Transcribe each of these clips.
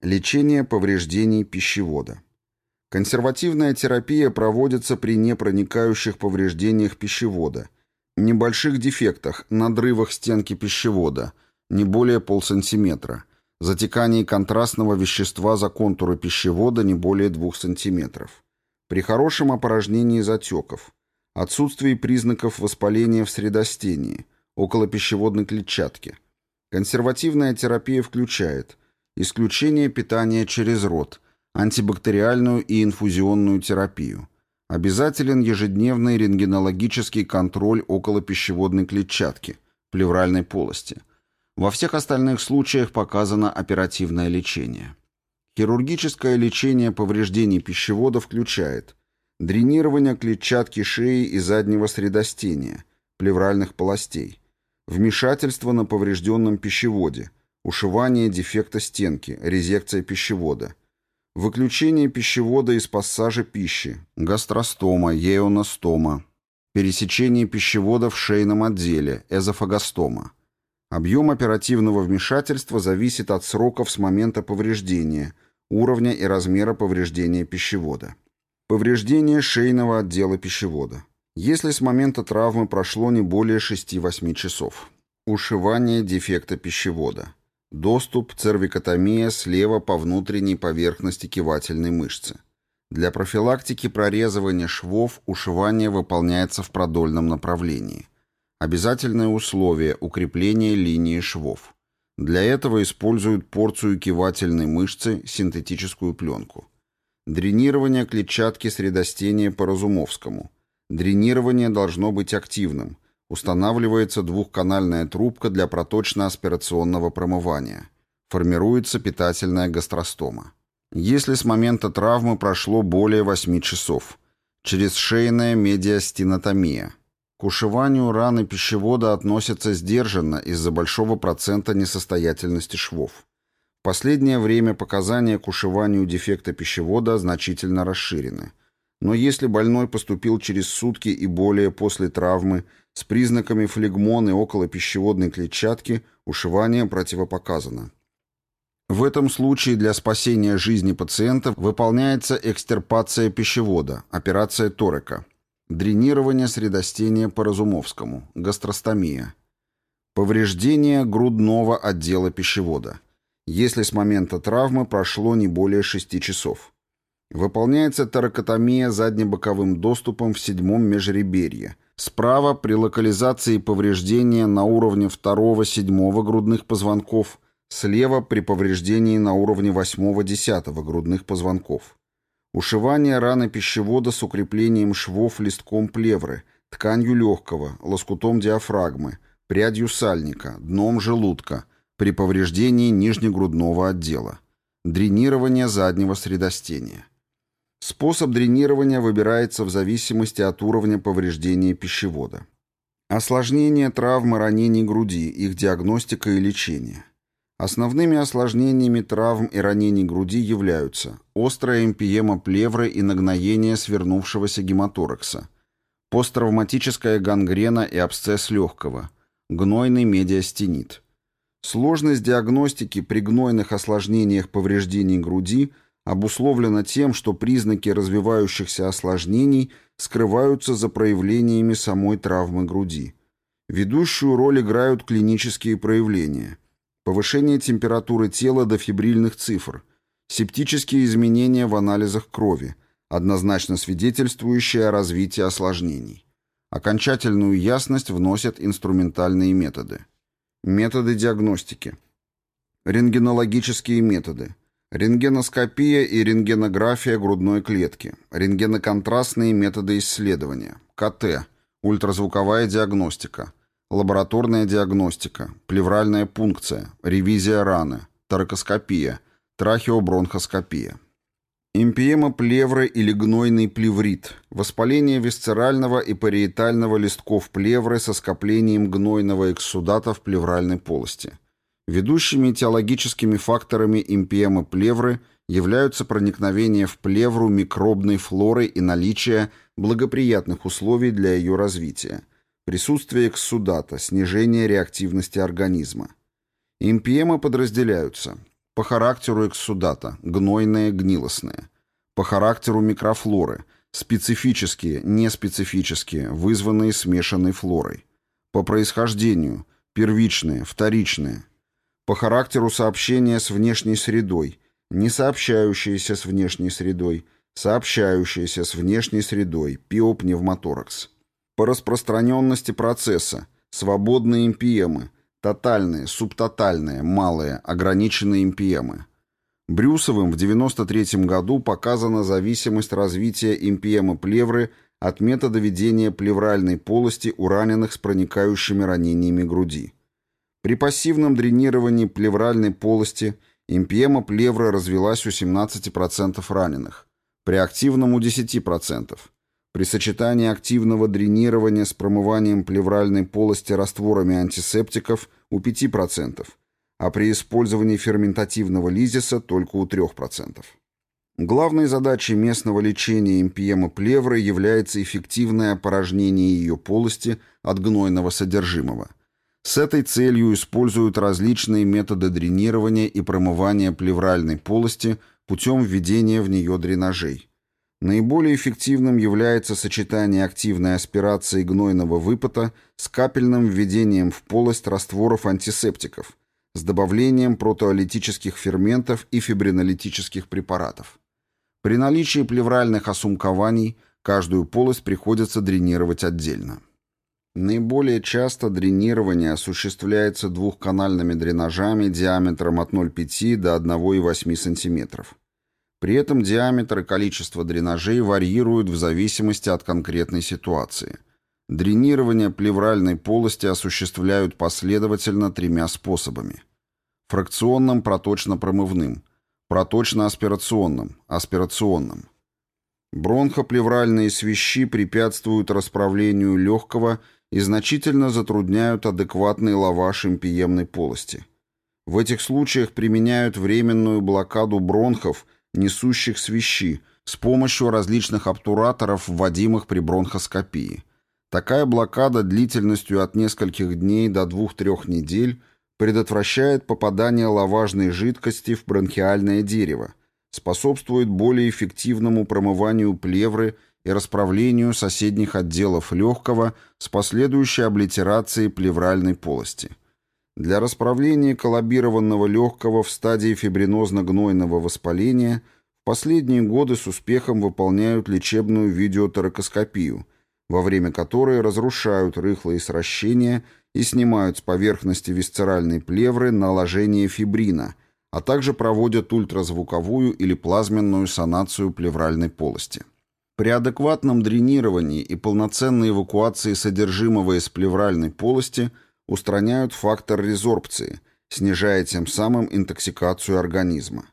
Лечение повреждений пищевода. Консервативная терапия проводится при непроникающих повреждениях пищевода, небольших дефектах, надрывах стенки пищевода, не более полсантиметра, затекании контрастного вещества за контуры пищевода не более 2 см, при хорошем опорожнении затеков, отсутствии признаков воспаления в средостении, около пищеводной клетчатки. Консервативная терапия включает исключение питания через рот, антибактериальную и инфузионную терапию. Обязателен ежедневный рентгенологический контроль около пищеводной клетчатки, плевральной полости – во всех остальных случаях показано оперативное лечение. Хирургическое лечение повреждений пищевода включает дренирование клетчатки шеи и заднего средостения, плевральных полостей, вмешательство на поврежденном пищеводе, ушивание дефекта стенки, резекция пищевода, выключение пищевода из пассажа пищи, гастростома, еоностома, пересечение пищевода в шейном отделе, эзофагостома, Объем оперативного вмешательства зависит от сроков с момента повреждения, уровня и размера повреждения пищевода. Повреждение шейного отдела пищевода. Если с момента травмы прошло не более 6-8 часов. Ушивание дефекта пищевода. Доступ цервикотомия слева по внутренней поверхности кивательной мышцы. Для профилактики прорезывания швов ушивание выполняется в продольном направлении. Обязательное условие – укрепление линии швов. Для этого используют порцию кивательной мышцы, синтетическую пленку. Дренирование клетчатки средостения по Разумовскому. Дренирование должно быть активным. Устанавливается двухканальная трубка для проточно-аспирационного промывания. Формируется питательная гастростома. Если с момента травмы прошло более 8 часов. Через шейная медиастенотомия. К ушиванию раны пищевода относятся сдержанно из-за большого процента несостоятельности швов. В последнее время показания к ушиванию дефекта пищевода значительно расширены. Но если больной поступил через сутки и более после травмы с признаками флегмоны около пищеводной клетчатки, ушивание противопоказано. В этом случае для спасения жизни пациента выполняется экстерпация пищевода, операция Торека – Дренирование средостения по Разумовскому. Гастростомия. Повреждение грудного отдела пищевода. Если с момента травмы прошло не более 6 часов. Выполняется торакотомия заднебоковым доступом в седьмом межреберье. Справа при локализации повреждения на уровне 2-7 грудных позвонков, слева при повреждении на уровне 8-10 грудных позвонков. Ушивание раны пищевода с укреплением швов листком плевры, тканью легкого, лоскутом диафрагмы, прядью сальника, дном желудка, при повреждении нижнегрудного отдела. Дренирование заднего средостения. Способ дренирования выбирается в зависимости от уровня повреждения пищевода. Осложнение травмы ранений груди, их диагностика и лечение. Основными осложнениями травм и ранений груди являются острая эмпиема плевры и нагноение свернувшегося гематоракса, посттравматическая гангрена и абсцесс легкого, гнойный медиастенит. Сложность диагностики при гнойных осложнениях повреждений груди обусловлена тем, что признаки развивающихся осложнений скрываются за проявлениями самой травмы груди. Ведущую роль играют клинические проявления – повышение температуры тела до фибрильных цифр, септические изменения в анализах крови, однозначно свидетельствующие о развитии осложнений. Окончательную ясность вносят инструментальные методы. Методы диагностики. Рентгенологические методы. Рентгеноскопия и рентгенография грудной клетки. Рентгеноконтрастные методы исследования. КТ. Ультразвуковая диагностика. Лабораторная диагностика, плевральная пункция, ревизия раны, торакоскопия, трахеобронхоскопия. Импиема плевры или гнойный плеврит, воспаление висцерального и париетального листков плевры со скоплением гнойного экссудата в плевральной полости. Ведущими теологическими факторами импиемы плевры являются проникновение в плевру микробной флоры и наличие благоприятных условий для ее развития – Присутствие экссудата, снижение реактивности организма. Импиемы подразделяются. По характеру экссудата – гнойные, гнилостные. По характеру микрофлоры – специфические, неспецифические, вызванные смешанной флорой. По происхождению – первичные, вторичные. По характеру сообщения с внешней средой – не сообщающиеся с внешней средой, сообщающиеся с внешней средой, пиопневмоторакс. По распространенности процесса – свободные импиемы, тотальные, субтотальные, малые, ограниченные импиемы. Брюсовым в 1993 году показана зависимость развития импиемы плевры от метода ведения плевральной полости у раненых с проникающими ранениями груди. При пассивном дренировании плевральной полости импиема плевры развелась у 17% раненых, при активном у 10%. При сочетании активного дренирования с промыванием плевральной полости растворами антисептиков у 5%, а при использовании ферментативного лизиса только у 3%. Главной задачей местного лечения эмпиемы плевры является эффективное опорожнение ее полости от гнойного содержимого. С этой целью используют различные методы дренирования и промывания плевральной полости путем введения в нее дренажей. Наиболее эффективным является сочетание активной аспирации гнойного выпота с капельным введением в полость растворов антисептиков, с добавлением протеолитических ферментов и фибринолитических препаратов. При наличии плевральных осумкований каждую полость приходится дренировать отдельно. Наиболее часто дренирование осуществляется двухканальными дренажами диаметром от 0,5 до 1,8 см. При этом диаметр и количество дренажей варьируют в зависимости от конкретной ситуации. Дренирование плевральной полости осуществляют последовательно тремя способами. Фракционным проточно-промывным, проточно-аспирационным, аспирационным. Бронхоплевральные свищи препятствуют расправлению легкого и значительно затрудняют адекватный лаваш импиемной полости. В этих случаях применяют временную блокаду бронхов – несущих свищи, с помощью различных обтураторов, вводимых при бронхоскопии. Такая блокада длительностью от нескольких дней до 2-3 недель предотвращает попадание лаважной жидкости в бронхиальное дерево, способствует более эффективному промыванию плевры и расправлению соседних отделов легкого с последующей облитерацией плевральной полости. Для расправления коллабированного легкого в стадии фибринозно-гнойного воспаления в последние годы с успехом выполняют лечебную видеоторакоскопию, во время которой разрушают рыхлые сращения и снимают с поверхности висцеральной плевры наложение фибрина, а также проводят ультразвуковую или плазменную санацию плевральной полости. При адекватном дренировании и полноценной эвакуации содержимого из плевральной полости – устраняют фактор резорбции, снижая тем самым интоксикацию организма.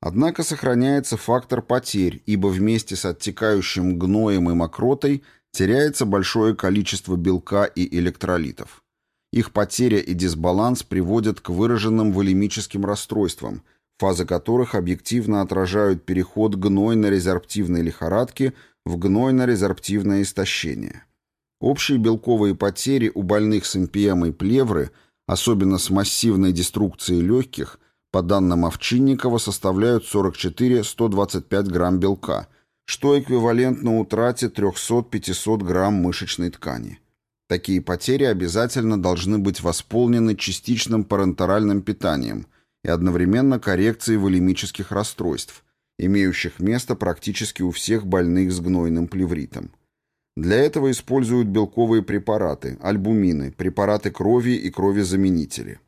Однако сохраняется фактор потерь, ибо вместе с оттекающим гноем и мокротой теряется большое количество белка и электролитов. Их потеря и дисбаланс приводят к выраженным волемическим расстройствам, фазы которых объективно отражают переход гнойно-резорптивной лихорадки в гнойно-резорптивное истощение. Общие белковые потери у больных с эмпиемой плевры, особенно с массивной деструкцией легких, по данным Овчинникова, составляют 44-125 грамм белка, что эквивалентно утрате 300-500 грамм мышечной ткани. Такие потери обязательно должны быть восполнены частичным парентеральным питанием и одновременно коррекцией волемических расстройств, имеющих место практически у всех больных с гнойным плевритом. Для этого используют белковые препараты, альбумины, препараты крови и кровезаменители.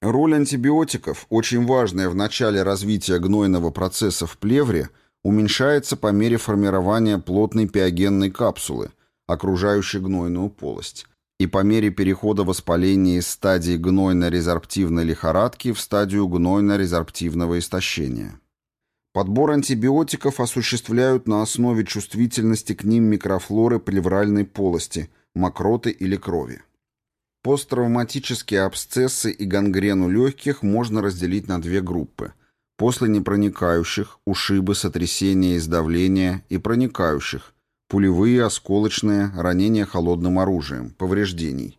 Роль антибиотиков, очень важная в начале развития гнойного процесса в плевре, уменьшается по мере формирования плотной пиогенной капсулы, окружающей гнойную полость, и по мере перехода воспаления из стадии гнойно-резорптивной лихорадки в стадию гнойно-резорптивного истощения. Подбор антибиотиков осуществляют на основе чувствительности к ним микрофлоры плевральной полости, мокроты или крови. Посттравматические абсцессы и гангрену легких можно разделить на две группы. После непроникающих, ушибы, сотрясения из давления и проникающих, пулевые, осколочные, ранения холодным оружием, повреждений.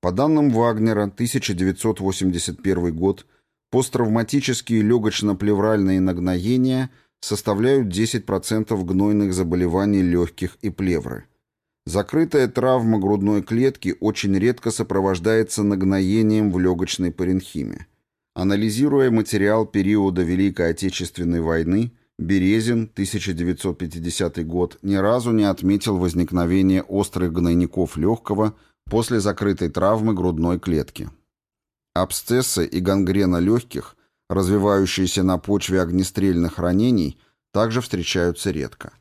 По данным Вагнера, 1981 год, Посттравматические легочно-плевральные нагноения составляют 10% гнойных заболеваний легких и плевры. Закрытая травма грудной клетки очень редко сопровождается нагноением в легочной паренхиме. Анализируя материал периода Великой Отечественной войны, Березин, 1950 год, ни разу не отметил возникновение острых гнойников легкого после закрытой травмы грудной клетки. Абсцессы и гангрена легких, развивающиеся на почве огнестрельных ранений, также встречаются редко.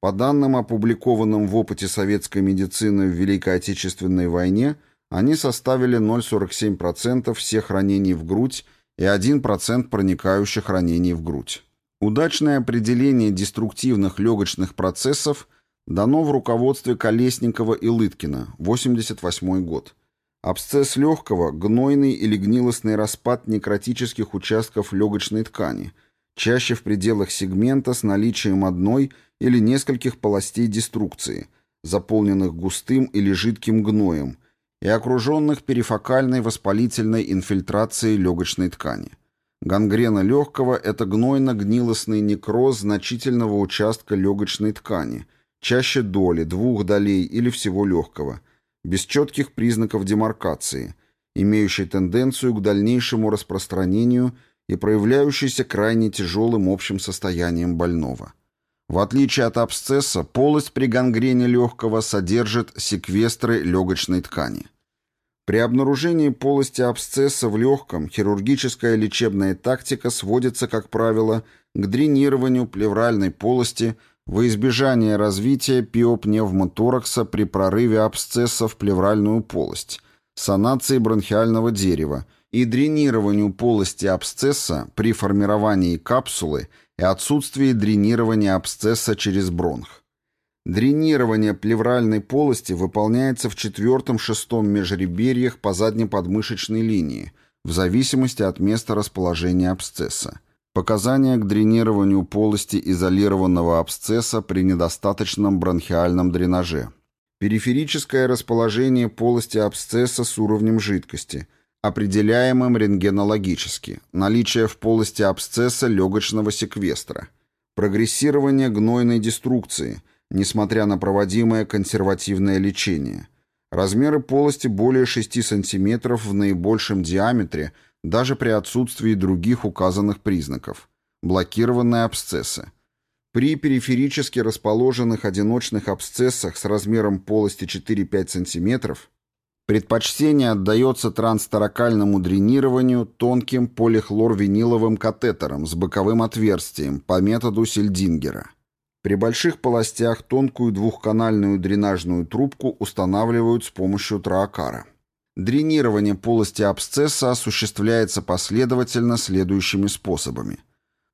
По данным, опубликованным в опыте советской медицины в Великой Отечественной войне, они составили 0,47% всех ранений в грудь и 1% проникающих ранений в грудь. Удачное определение деструктивных легочных процессов дано в руководстве Колесникова и Лыткина, 88 год. Абсцесс легкого – гнойный или гнилостный распад некротических участков легочной ткани, чаще в пределах сегмента с наличием одной или нескольких полостей деструкции, заполненных густым или жидким гноем, и окруженных перифокальной воспалительной инфильтрацией легочной ткани. Гангрена легкого – это гнойно-гнилостный некроз значительного участка легочной ткани, чаще доли, двух долей или всего легкого – без четких признаков демаркации, имеющей тенденцию к дальнейшему распространению и проявляющейся крайне тяжелым общим состоянием больного. В отличие от абсцесса, полость при гангрене легкого содержит секвестры легочной ткани. При обнаружении полости абсцесса в легком хирургическая лечебная тактика сводится, как правило, к дренированию плевральной полости – во избежание развития пиопневмоторакса при прорыве абсцесса в плевральную полость, санации бронхиального дерева и дренированию полости абсцесса при формировании капсулы и отсутствии дренирования абсцесса через бронх. Дренирование плевральной полости выполняется в четвертом-шестом межреберьях по заднеподмышечной линии, в зависимости от места расположения абсцесса. Показания к дренированию полости изолированного абсцесса при недостаточном бронхиальном дренаже. Периферическое расположение полости абсцесса с уровнем жидкости, определяемым рентгенологически. Наличие в полости абсцесса легочного секвестра. Прогрессирование гнойной деструкции, несмотря на проводимое консервативное лечение. Размеры полости более 6 см в наибольшем диаметре – даже при отсутствии других указанных признаков. Блокированные абсцессы. При периферически расположенных одиночных абсцессах с размером полости 4-5 см предпочтение отдается трансторакальному дренированию тонким полихлорвиниловым катетером с боковым отверстием по методу Сельдингера. При больших полостях тонкую двухканальную дренажную трубку устанавливают с помощью троакара. Дренирование полости абсцесса осуществляется последовательно следующими способами.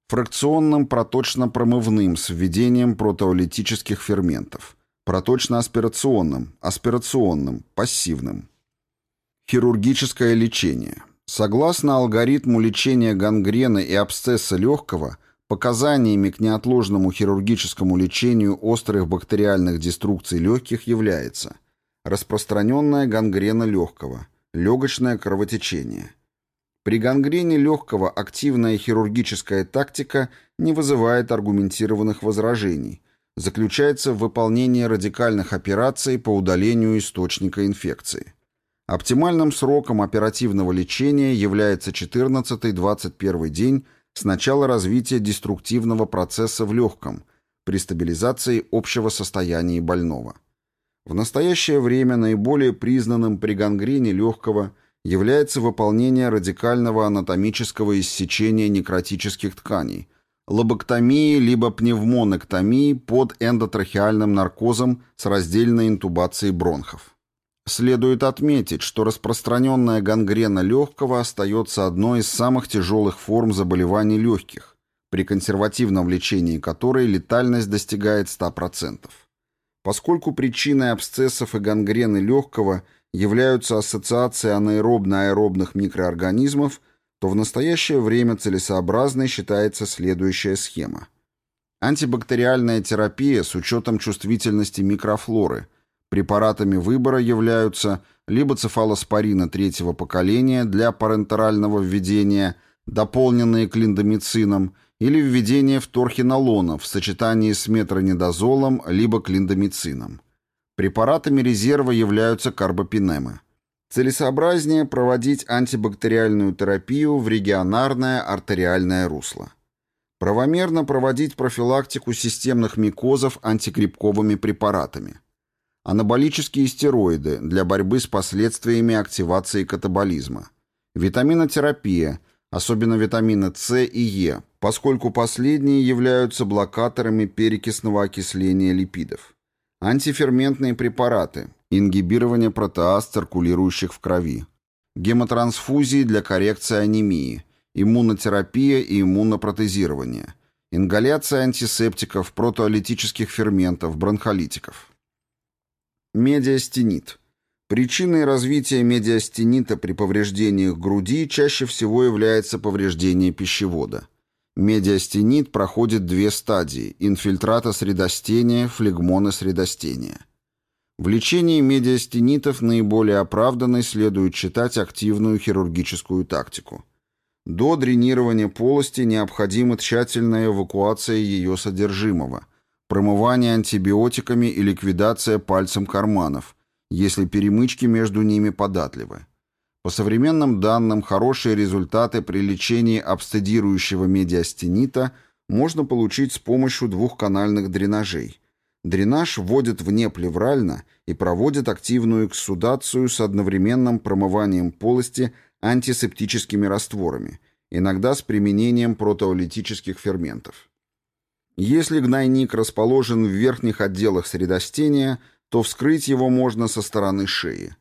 Фракционным проточно-промывным с введением протеолитических ферментов. Проточно-аспирационным, аспирационным, пассивным. Хирургическое лечение. Согласно алгоритму лечения гангрены и абсцесса легкого, показаниями к неотложному хирургическому лечению острых бактериальных деструкций легких является – Распространенная гангрена легкого. Легочное кровотечение. При гангрене легкого активная хирургическая тактика не вызывает аргументированных возражений. Заключается в выполнении радикальных операций по удалению источника инфекции. Оптимальным сроком оперативного лечения является 14-21 день с начала развития деструктивного процесса в легком при стабилизации общего состояния больного. В настоящее время наиболее признанным при гангрене легкого является выполнение радикального анатомического иссечения некротических тканей, лобоктомии либо пневмонэктомии под эндотрахеальным наркозом с раздельной интубацией бронхов. Следует отметить, что распространенная гангрена легкого остается одной из самых тяжелых форм заболеваний легких, при консервативном лечении которой летальность достигает 100%. Поскольку причиной абсцессов и гангрены легкого являются ассоциации анаэробно-аэробных микроорганизмов, то в настоящее время целесообразной считается следующая схема. Антибактериальная терапия с учетом чувствительности микрофлоры. Препаратами выбора являются либо цефалоспорина третьего поколения для парентерального введения, дополненные клиндомицином, или введение вторхинолона в сочетании с метронидозолом либо клиндомицином. Препаратами резерва являются карбопинемы. Целесообразнее проводить антибактериальную терапию в регионарное артериальное русло. Правомерно проводить профилактику системных микозов антигрибковыми препаратами. Анаболические стероиды для борьбы с последствиями активации катаболизма. Витаминотерапия, особенно витамины С и Е, поскольку последние являются блокаторами перекисного окисления липидов. Антиферментные препараты, ингибирование протеаз, циркулирующих в крови, гемотрансфузии для коррекции анемии, иммунотерапия и иммунопротезирование, ингаляция антисептиков, протеолитических ферментов, бронхолитиков. Медиастенит. Причиной развития медиастенита при повреждениях груди чаще всего является повреждение пищевода. Медиастенит проходит две стадии – инфильтрата средостения, флегмона средостения. В лечении медиастенитов наиболее оправданной следует считать активную хирургическую тактику. До дренирования полости необходима тщательная эвакуация ее содержимого, промывание антибиотиками и ликвидация пальцем карманов, если перемычки между ними податливы. По современным данным, хорошие результаты при лечении абсцедирующего медиастенита можно получить с помощью двухканальных дренажей. Дренаж вводит внеплеврально и проводит активную экссудацию с одновременным промыванием полости антисептическими растворами, иногда с применением протеолитических ферментов. Если гнойник расположен в верхних отделах средостения, то вскрыть его можно со стороны шеи.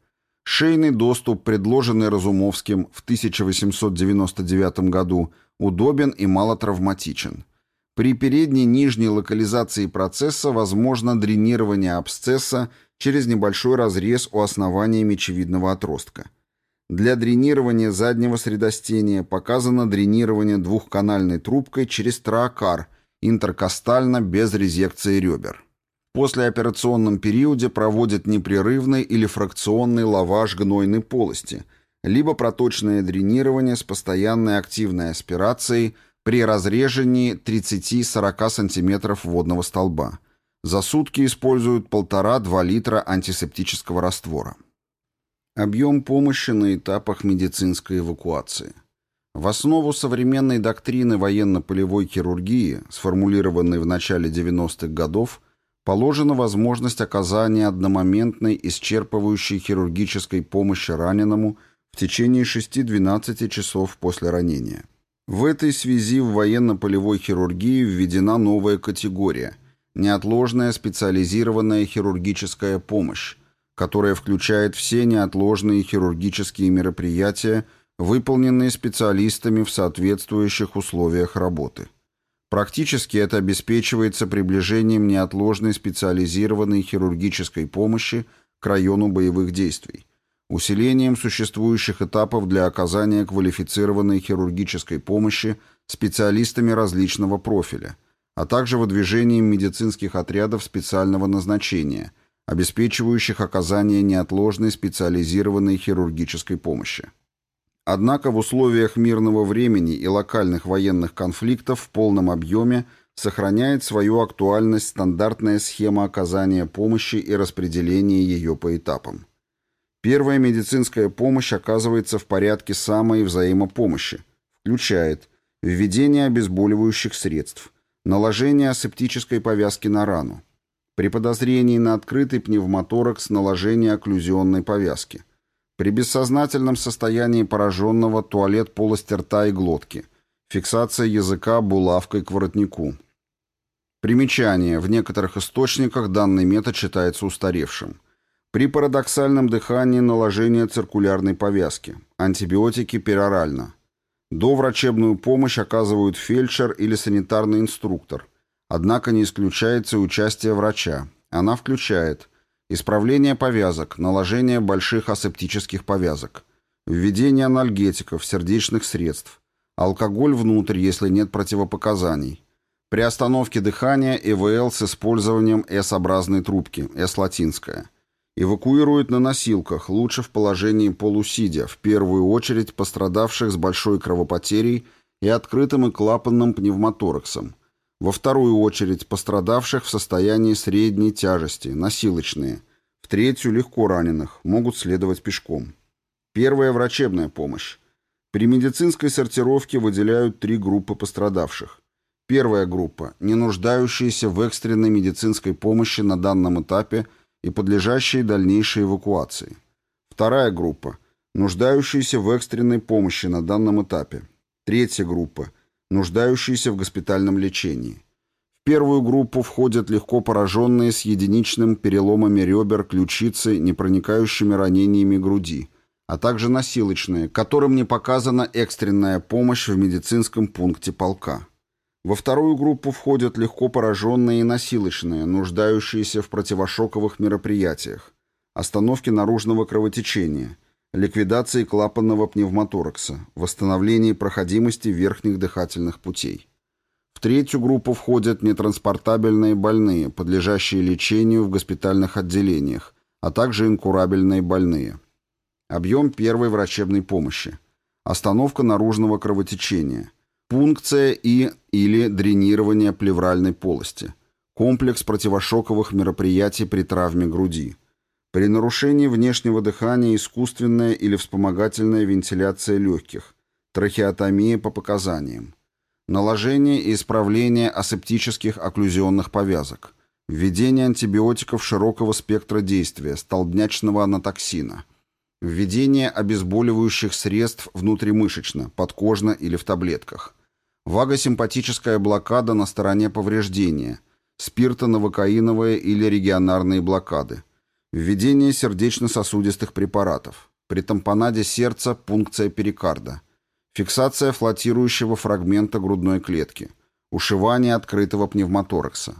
Шейный доступ, предложенный Разумовским в 1899 году, удобен и малотравматичен. При передней нижней локализации процесса возможно дренирование абсцесса через небольшой разрез у основания мечевидного отростка. Для дренирования заднего средостения показано дренирование двухканальной трубкой через троакар, интеркостально без резекции ребер послеоперационном периоде проводят непрерывный или фракционный лаваж гнойной полости, либо проточное дренирование с постоянной активной аспирацией при разрежении 30-40 см водного столба. За сутки используют 1,5-2 литра антисептического раствора. Объем помощи на этапах медицинской эвакуации. В основу современной доктрины военно-полевой хирургии, сформулированной в начале 90-х годов, положена возможность оказания одномоментной исчерпывающей хирургической помощи раненому в течение 6-12 часов после ранения. В этой связи в военно-полевой хирургии введена новая категория – неотложная специализированная хирургическая помощь, которая включает все неотложные хирургические мероприятия, выполненные специалистами в соответствующих условиях работы. Практически это обеспечивается приближением неотложной специализированной хирургической помощи к району боевых действий, усилением существующих этапов для оказания квалифицированной хирургической помощи специалистами различного профиля, а также выдвижением медицинских отрядов специального назначения, обеспечивающих оказание неотложной специализированной хирургической помощи. Однако в условиях мирного времени и локальных военных конфликтов в полном объеме сохраняет свою актуальность стандартная схема оказания помощи и распределения ее по этапам. Первая медицинская помощь оказывается в порядке самой взаимопомощи, включает введение обезболивающих средств, наложение асептической повязки на рану, при подозрении на открытый пневмоторакс наложение окклюзионной повязки – при бессознательном состоянии пораженного туалет полости рта и глотки. Фиксация языка булавкой к воротнику. Примечание. В некоторых источниках данный метод считается устаревшим. При парадоксальном дыхании наложение циркулярной повязки. Антибиотики перорально. Доврачебную помощь оказывают фельдшер или санитарный инструктор. Однако не исключается участие врача. Она включает – Исправление повязок, наложение больших асептических повязок, введение анальгетиков, сердечных средств, алкоголь внутрь, если нет противопоказаний, при остановке дыхания ЭВЛ с использованием S-образной трубки, S-латинская. Эвакуируют на носилках, лучше в положении полусидя, в первую очередь пострадавших с большой кровопотерей и открытым и клапанным пневмотораксом. Во вторую очередь пострадавших в состоянии средней тяжести, носилочные. В третью легко раненых, могут следовать пешком. Первая врачебная помощь. При медицинской сортировке выделяют три группы пострадавших. Первая группа – не нуждающиеся в экстренной медицинской помощи на данном этапе и подлежащие дальнейшей эвакуации. Вторая группа – нуждающиеся в экстренной помощи на данном этапе. Третья группа – нуждающиеся в госпитальном лечении. В первую группу входят легко пораженные с единичным переломами ребер, ключицы, непроникающими ранениями груди, а также носилочные, которым не показана экстренная помощь в медицинском пункте полка. Во вторую группу входят легко пораженные и носилочные, нуждающиеся в противошоковых мероприятиях, остановке наружного кровотечения, ликвидации клапанного пневмоторакса, восстановлении проходимости верхних дыхательных путей. В третью группу входят нетранспортабельные больные, подлежащие лечению в госпитальных отделениях, а также инкурабельные больные. Объем первой врачебной помощи. Остановка наружного кровотечения – Пункция и или дренирование плевральной полости. Комплекс противошоковых мероприятий при травме груди. При нарушении внешнего дыхания искусственная или вспомогательная вентиляция легких. Трахеотомия по показаниям. Наложение и исправление асептических окклюзионных повязок. Введение антибиотиков широкого спектра действия, столбнячного анатоксина. Введение обезболивающих средств внутримышечно, подкожно или в таблетках. Вагосимпатическая блокада на стороне повреждения, спиртоновокаиновые или регионарные блокады, введение сердечно-сосудистых препаратов, при тампонаде сердца пункция перикарда, фиксация флотирующего фрагмента грудной клетки, ушивание открытого пневмоторакса.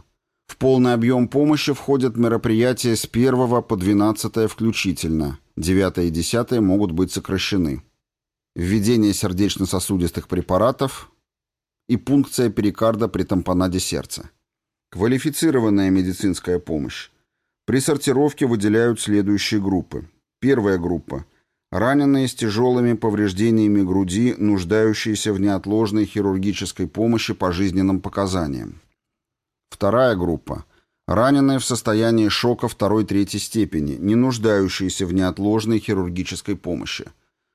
В полный объем помощи входят мероприятия с 1 по 12 включительно, 9 и 10 могут быть сокращены. Введение сердечно-сосудистых препаратов, и пункция перикарда при тампонаде сердца. Квалифицированная медицинская помощь. При сортировке выделяют следующие группы. Первая группа – раненые с тяжелыми повреждениями груди, нуждающиеся в неотложной хирургической помощи по жизненным показаниям. Вторая группа – раненые в состоянии шока второй-третьей степени, не нуждающиеся в неотложной хирургической помощи.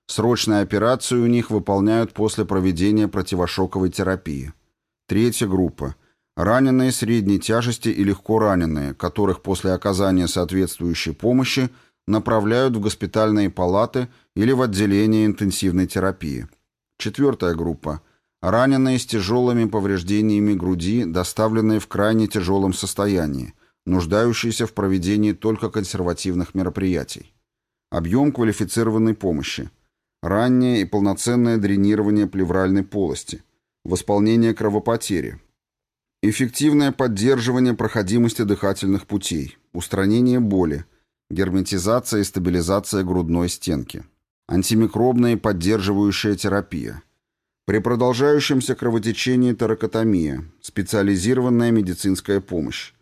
Срочные операции у них выполняют после проведения противошоковой терапии. Третья группа. Раненые средней тяжести и легко раненые, которых после оказания соответствующей помощи направляют в госпитальные палаты или в отделение интенсивной терапии. Четвертая группа. Раненые с тяжелыми повреждениями груди, доставленные в крайне тяжелом состоянии, нуждающиеся в проведении только консервативных мероприятий. Объем квалифицированной помощи – раннее и полноценное дренирование плевральной полости, восполнение кровопотери, эффективное поддерживание проходимости дыхательных путей, устранение боли, герметизация и стабилизация грудной стенки, антимикробная и поддерживающая терапия, при продолжающемся кровотечении таракотомия, специализированная медицинская помощь.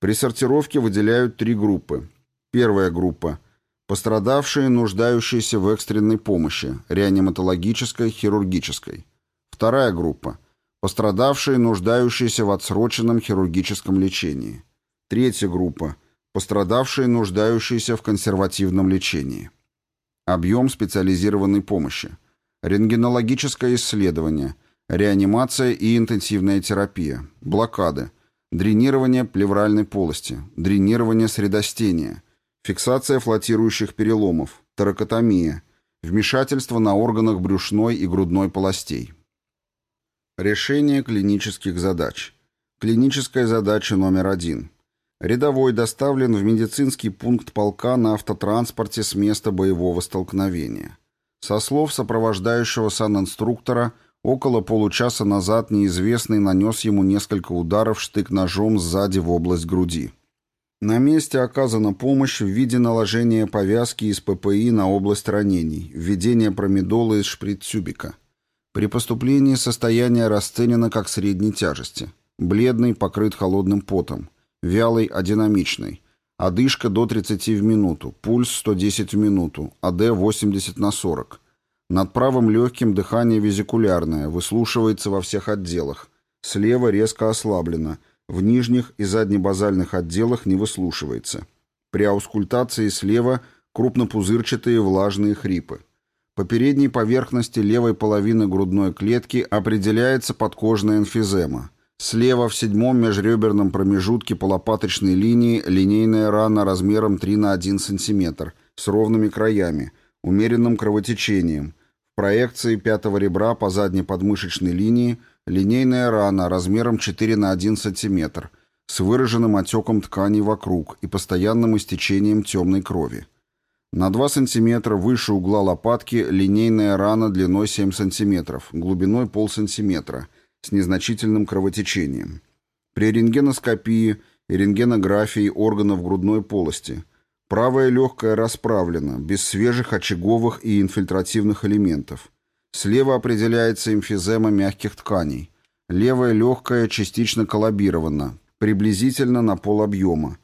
При сортировке выделяют три группы. Первая группа – Пострадавшие, нуждающиеся в экстренной помощи, реаниматологической, хирургической. Вторая группа. Пострадавшие, нуждающиеся в отсроченном хирургическом лечении. Третья группа. Пострадавшие, нуждающиеся в консервативном лечении. Объем специализированной помощи. Рентгенологическое исследование. Реанимация и интенсивная терапия. Блокады. Дренирование плевральной полости. Дренирование средостения фиксация флотирующих переломов, таракотомия, вмешательство на органах брюшной и грудной полостей. Решение клинических задач. Клиническая задача номер один. Рядовой доставлен в медицинский пункт полка на автотранспорте с места боевого столкновения. Со слов сопровождающего санинструктора, около получаса назад неизвестный нанес ему несколько ударов штык-ножом сзади в область груди. На месте оказана помощь в виде наложения повязки из ППИ на область ранений, введения промедола из шприц-тюбика. При поступлении состояние расценено как средней тяжести. Бледный, покрыт холодным потом. Вялый, адинамичный. Одышка до 30 в минуту. Пульс 110 в минуту. АД 80 на 40. Над правым легким дыхание визикулярное, выслушивается во всех отделах. Слева резко ослаблено, в нижних и заднебазальных отделах не выслушивается. При аускультации слева крупнопузырчатые влажные хрипы. По передней поверхности левой половины грудной клетки определяется подкожная эмфизема. Слева в седьмом межреберном промежутке по лопаточной линии линейная рана размером 3 на 1 см с ровными краями, умеренным кровотечением. В проекции пятого ребра по задней подмышечной линии линейная рана размером 4 на 1 см с выраженным отеком тканей вокруг и постоянным истечением темной крови. На 2 см выше угла лопатки линейная рана длиной 7 см, глубиной полсантиметра, с незначительным кровотечением. При рентгеноскопии и рентгенографии органов грудной полости правая легкая расправлена, без свежих очаговых и инфильтративных элементов. Слева определяется эмфизема мягких тканей. Левая легкая частично коллабирована, приблизительно на пол объема,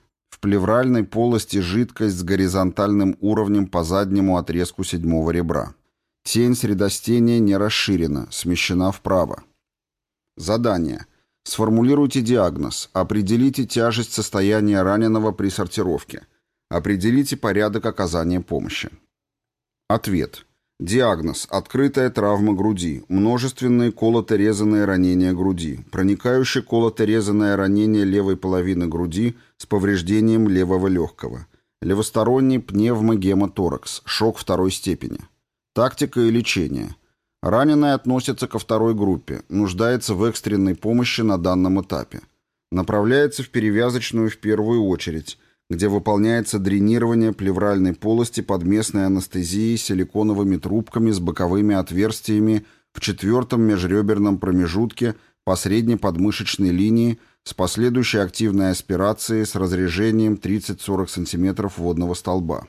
плевральной полости жидкость с горизонтальным уровнем по заднему отрезку седьмого ребра. Тень средостения не расширена, смещена вправо. Задание. Сформулируйте диагноз. Определите тяжесть состояния раненого при сортировке. Определите порядок оказания помощи. Ответ. Диагноз. Открытая травма груди. Множественные колото-резанные ранения груди. Проникающее колото-резанное ранение левой половины груди с повреждением левого легкого. Левосторонний пневмогемоторакс. Шок второй степени. Тактика и лечение. Раненый относится ко второй группе, нуждается в экстренной помощи на данном этапе. Направляется в перевязочную в первую очередь, где выполняется дренирование плевральной полости под местной анестезией силиконовыми трубками с боковыми отверстиями в четвертом межреберном промежутке по средней подмышечной линии с последующей активной аспирацией с разрежением 30-40 см водного столба.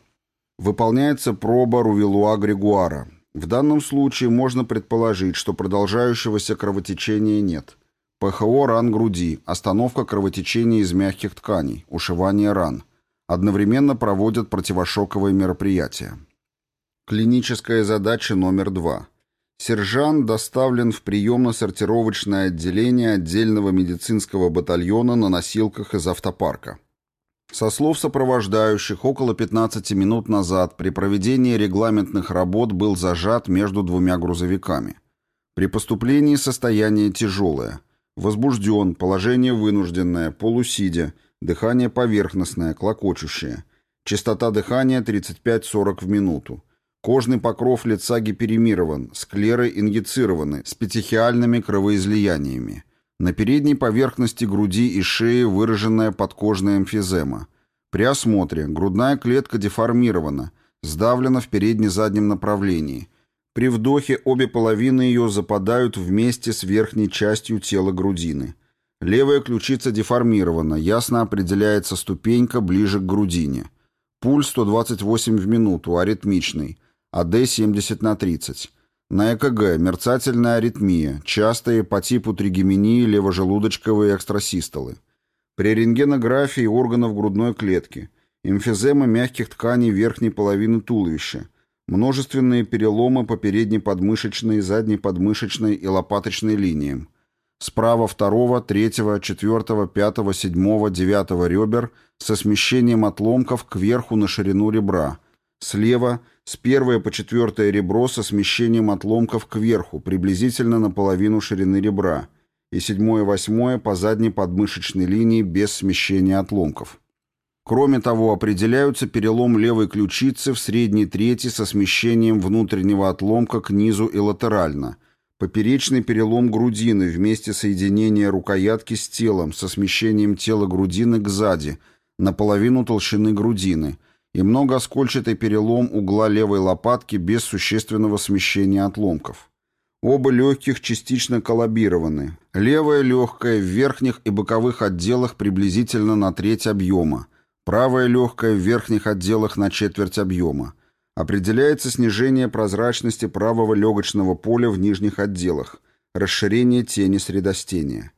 Выполняется проба Рувелуа-Григуара. В данном случае можно предположить, что продолжающегося кровотечения нет – ПХО ран груди, остановка кровотечения из мягких тканей, ушивание ран. Одновременно проводят противошоковые мероприятия. Клиническая задача номер два. Сержант доставлен в приемно-сортировочное отделение отдельного медицинского батальона на носилках из автопарка. Со слов сопровождающих, около 15 минут назад при проведении регламентных работ был зажат между двумя грузовиками. При поступлении состояние тяжелое. Возбужден, положение вынужденное, полусидя, дыхание поверхностное, клокочущее. Частота дыхания 35-40 в минуту. Кожный покров лица гиперемирован, склеры инъецированы с петехиальными кровоизлияниями. На передней поверхности груди и шеи выраженная подкожная эмфизема. При осмотре грудная клетка деформирована, сдавлена в передне-заднем направлении – при вдохе обе половины ее западают вместе с верхней частью тела грудины. Левая ключица деформирована, ясно определяется ступенька ближе к грудине. Пульс 128 в минуту, аритмичный, АД 70 на 30. На ЭКГ мерцательная аритмия, частые по типу тригеминии левожелудочковые экстрасистолы. При рентгенографии органов грудной клетки, эмфизема мягких тканей верхней половины туловища, Множественные переломы по передней подмышечной, задней подмышечной и лопаточной линиям. Справа второго, третьего, четвертого, пятого, седьмого, девятого ребер со смещением отломков кверху на ширину ребра. Слева с первое по четвертое ребро со смещением отломков кверху, приблизительно на половину ширины ребра. И седьмое восьмое по задней подмышечной линии без смещения отломков. Кроме того, определяются перелом левой ключицы в средней трети со смещением внутреннего отломка к низу и латерально, поперечный перелом грудины вместе соединения рукоятки с телом со смещением тела грудины к сзади, наполовину толщины грудины, и многооскольчатый перелом угла левой лопатки без существенного смещения отломков. Оба легких частично коллабированы. Левая легкая в верхних и боковых отделах приблизительно на треть объема, Правая легкая в верхних отделах на четверть объема. Определяется снижение прозрачности правого легочного поля в нижних отделах. Расширение тени средостения.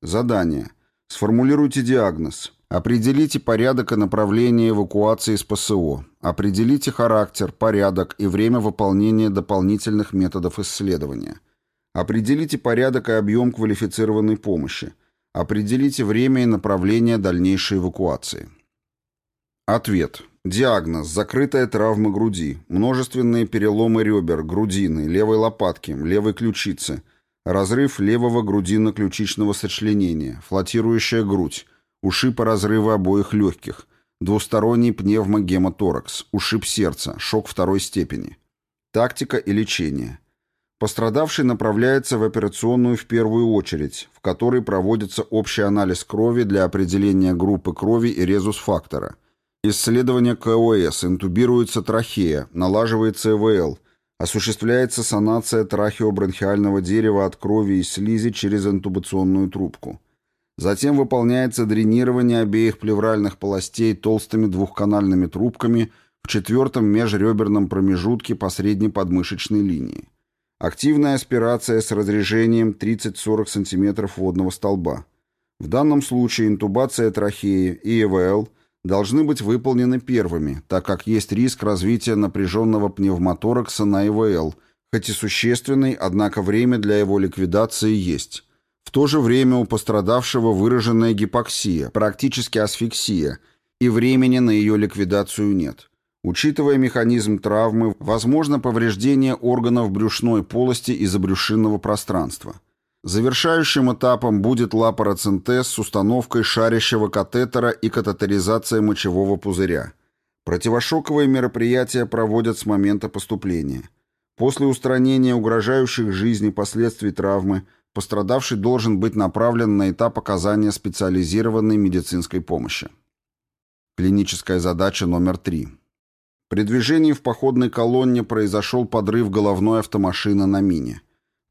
Задание. Сформулируйте диагноз. Определите порядок и направление эвакуации из ПСО. Определите характер, порядок и время выполнения дополнительных методов исследования. Определите порядок и объем квалифицированной помощи. Определите время и направление дальнейшей эвакуации. Ответ. Диагноз. Закрытая травма груди. Множественные переломы ребер, грудины, левой лопатки, левой ключицы. Разрыв левого грудинно-ключичного сочленения. Флотирующая грудь ушиб и разрывы обоих легких, двусторонний пневмогемоторакс, ушиб сердца, шок второй степени. Тактика и лечение. Пострадавший направляется в операционную в первую очередь, в которой проводится общий анализ крови для определения группы крови и резус-фактора. Исследование КОС, интубируется трахея, налаживается ЭВЛ, осуществляется санация трахеобронхиального дерева от крови и слизи через интубационную трубку. Затем выполняется дренирование обеих плевральных полостей толстыми двухканальными трубками в четвертом межреберном промежутке по средней подмышечной линии. Активная аспирация с разрежением 30-40 см водного столба. В данном случае интубация трахеи и ЭВЛ должны быть выполнены первыми, так как есть риск развития напряженного пневмоторакса на ЭВЛ, хоть и существенный, однако время для его ликвидации есть. В то же время у пострадавшего выраженная гипоксия, практически асфиксия, и времени на ее ликвидацию нет. Учитывая механизм травмы, возможно повреждение органов брюшной полости и забрюшинного пространства. Завершающим этапом будет лапароцентез с установкой шарящего катетера и катетеризация мочевого пузыря. Противошоковые мероприятия проводят с момента поступления. После устранения угрожающих жизни последствий травмы Пострадавший должен быть направлен на этап оказания специализированной медицинской помощи. Клиническая задача номер три. При движении в походной колонне произошел подрыв головной автомашины на мине.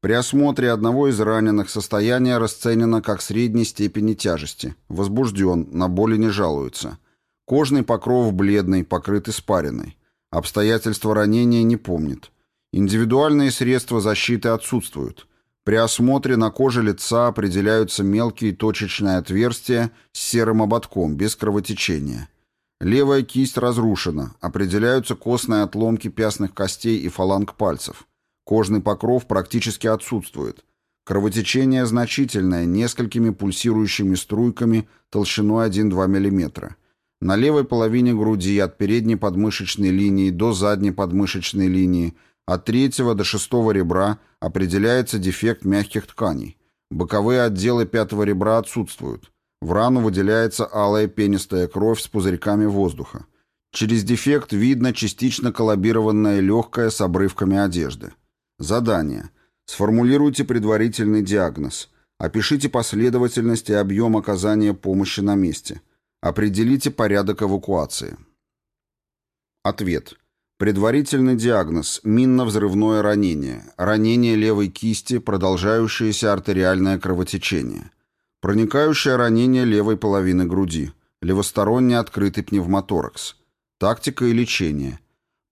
При осмотре одного из раненых состояние расценено как средней степени тяжести. Возбужден, на боли не жалуется. Кожный покров бледный, покрыт испариной. Обстоятельства ранения не помнит. Индивидуальные средства защиты отсутствуют. При осмотре на коже лица определяются мелкие точечные отверстия с серым ободком, без кровотечения. Левая кисть разрушена, определяются костные отломки пястных костей и фаланг пальцев. Кожный покров практически отсутствует. Кровотечение значительное, несколькими пульсирующими струйками толщиной 1-2 мм. На левой половине груди от передней подмышечной линии до задней подмышечной линии – от третьего до шестого ребра определяется дефект мягких тканей. Боковые отделы пятого ребра отсутствуют. В рану выделяется алая пенистая кровь с пузырьками воздуха. Через дефект видно частично коллабированное легкое с обрывками одежды. Задание. Сформулируйте предварительный диагноз. Опишите последовательность и объем оказания помощи на месте. Определите порядок эвакуации. Ответ. Предварительный диагноз – минно-взрывное ранение, ранение левой кисти, продолжающееся артериальное кровотечение, проникающее ранение левой половины груди, левосторонний открытый пневмоторакс, тактика и лечение.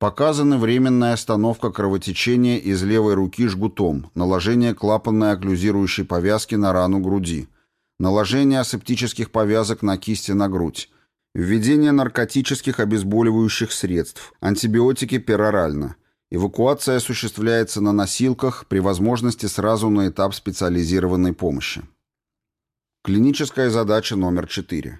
Показаны временная остановка кровотечения из левой руки жгутом, наложение клапанной окклюзирующей повязки на рану груди, наложение асептических повязок на кисти на грудь, Введение наркотических обезболивающих средств, антибиотики перорально. Эвакуация осуществляется на носилках при возможности сразу на этап специализированной помощи. Клиническая задача номер 4.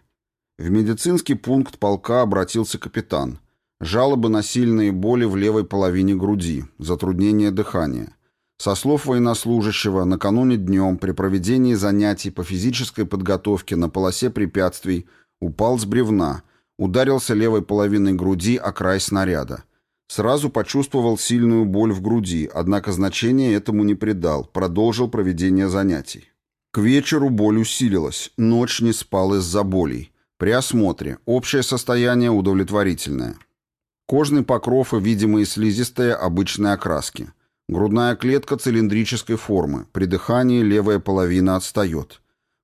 В медицинский пункт полка обратился капитан. Жалобы на сильные боли в левой половине груди, затруднение дыхания. Со слов военнослужащего, накануне днем при проведении занятий по физической подготовке на полосе препятствий – Упал с бревна, ударился левой половиной груди о край снаряда. Сразу почувствовал сильную боль в груди, однако значения этому не придал, продолжил проведение занятий. К вечеру боль усилилась, ночь не спал из-за болей. При осмотре общее состояние удовлетворительное. Кожный покров и слизистые обычной окраски. Грудная клетка цилиндрической формы, при дыхании левая половина отстает.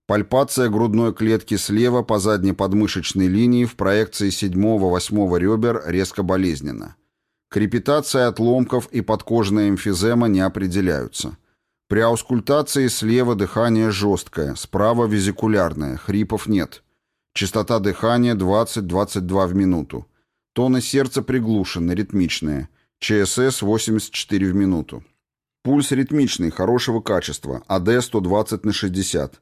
Пальпация грудной клетки слева по задней подмышечной линии в проекции 7-8 ребер резко болезненна. Крепитация отломков и подкожная эмфизема не определяются. При аускультации слева дыхание жесткое, справа визикулярное, хрипов нет. Частота дыхания 20-22 в минуту. Тоны сердца приглушены, ритмичные. ЧСС 84 в минуту. Пульс ритмичный, хорошего качества, АД 120 на 60.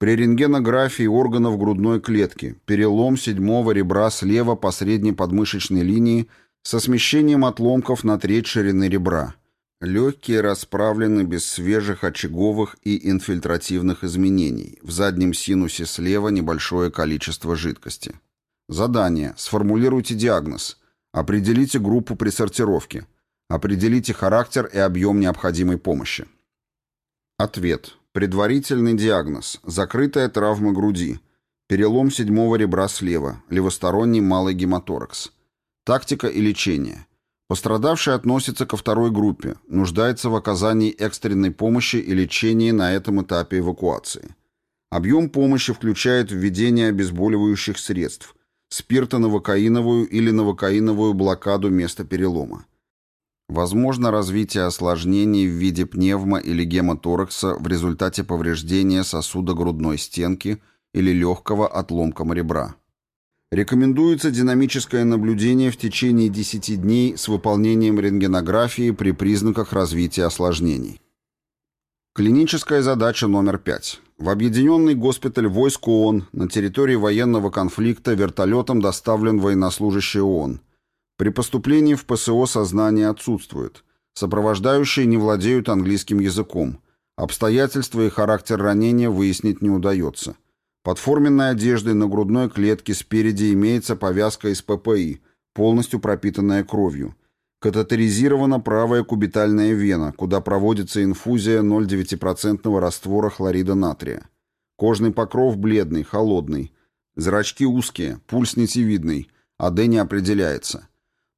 При рентгенографии органов грудной клетки перелом седьмого ребра слева по средней подмышечной линии со смещением отломков на треть ширины ребра. Легкие расправлены без свежих очаговых и инфильтративных изменений. В заднем синусе слева небольшое количество жидкости. Задание. Сформулируйте диагноз. Определите группу при сортировке. Определите характер и объем необходимой помощи. Ответ. Предварительный диагноз. Закрытая травма груди. Перелом седьмого ребра слева. Левосторонний малый гематоракс. Тактика и лечение. Пострадавший относится ко второй группе, нуждается в оказании экстренной помощи и лечении на этом этапе эвакуации. Объем помощи включает введение обезболивающих средств, спиртоновокаиновую или новокаиновую блокаду места перелома. Возможно развитие осложнений в виде пневмо- или гемоторакса в результате повреждения сосуда грудной стенки или легкого отломком ребра. Рекомендуется динамическое наблюдение в течение 10 дней с выполнением рентгенографии при признаках развития осложнений. Клиническая задача номер 5. В объединенный госпиталь войск ООН на территории военного конфликта вертолетом доставлен военнослужащий ООН. При поступлении в ПСО сознание отсутствует. Сопровождающие не владеют английским языком. Обстоятельства и характер ранения выяснить не удается. Под форменной одеждой на грудной клетке спереди имеется повязка из ППИ, полностью пропитанная кровью. Катетеризирована правая кубитальная вена, куда проводится инфузия 0,9% раствора хлорида натрия. Кожный покров бледный, холодный. Зрачки узкие, пульс нитевидный, АД не определяется.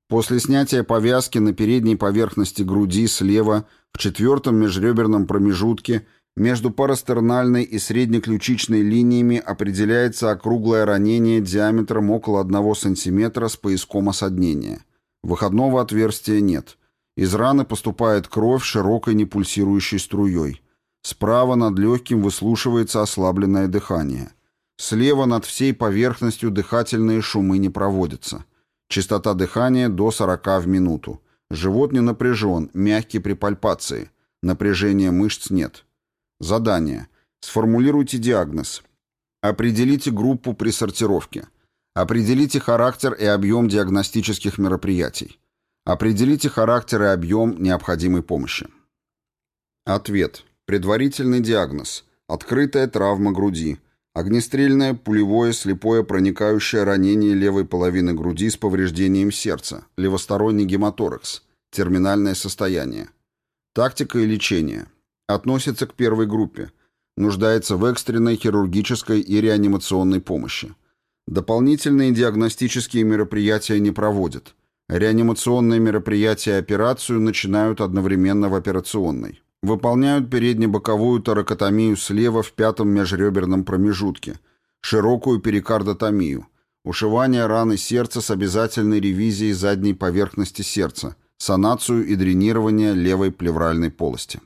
После снятия повязки на передней поверхности груди слева в четвертом межреберном промежутке – между парастернальной и среднеключичной линиями определяется округлое ранение диаметром около 1 см с пояском осаднения. Выходного отверстия нет. Из раны поступает кровь широкой непульсирующей струей. Справа над легким выслушивается ослабленное дыхание. Слева над всей поверхностью дыхательные шумы не проводятся. Частота дыхания до 40 в минуту. Живот не напряжен, мягкий при пальпации. Напряжения мышц нет. Задание. Сформулируйте диагноз. Определите группу при сортировке. Определите характер и объем диагностических мероприятий. Определите характер и объем необходимой помощи. Ответ. Предварительный диагноз. Открытая травма груди. Огнестрельное, пулевое, слепое проникающее ранение левой половины груди с повреждением сердца. Левосторонний гематоракс. Терминальное состояние. Тактика и лечение. Относится к первой группе. Нуждается в экстренной хирургической и реанимационной помощи. Дополнительные диагностические мероприятия не проводят. Реанимационные мероприятия и операцию начинают одновременно в операционной. Выполняют переднебоковую торакотомию слева в пятом межреберном промежутке, широкую перикардотомию, ушивание раны сердца с обязательной ревизией задней поверхности сердца, санацию и дренирование левой плевральной полости.